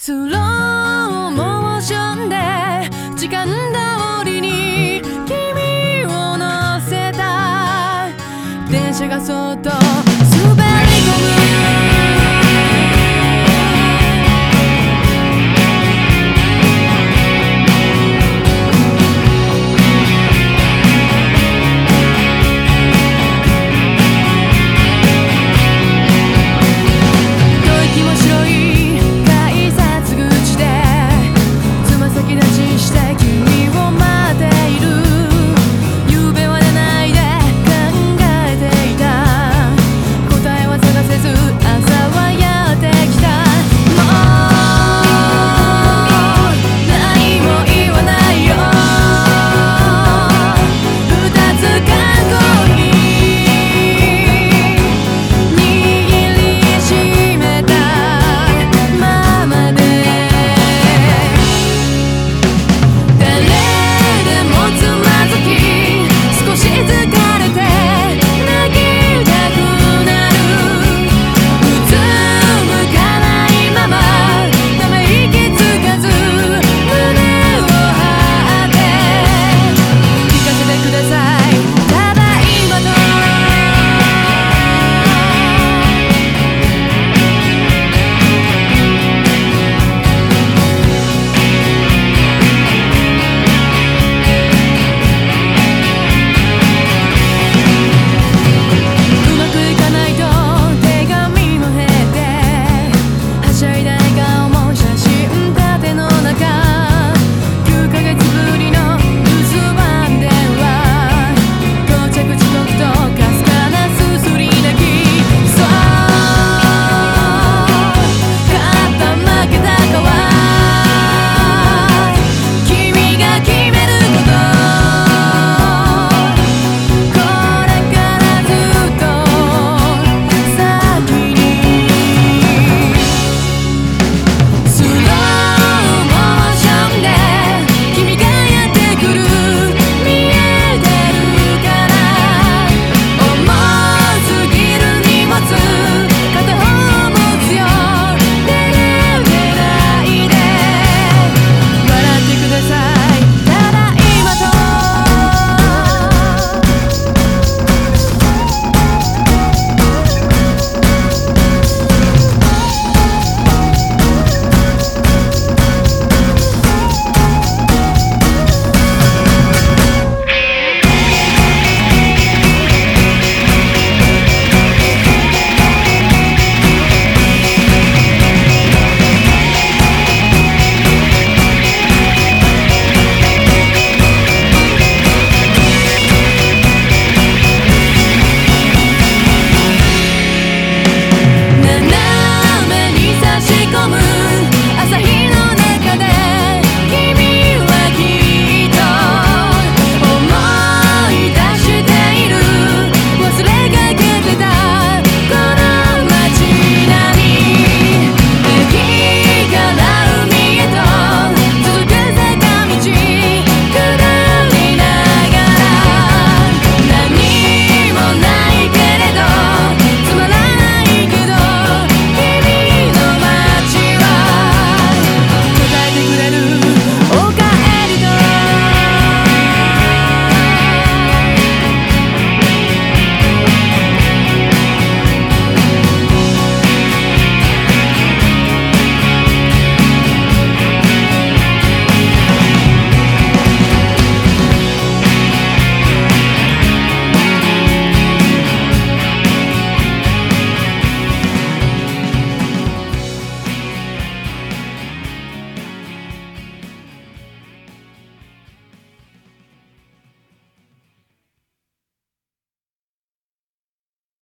スローモーションで時間通りに君を乗せた。電車がそっと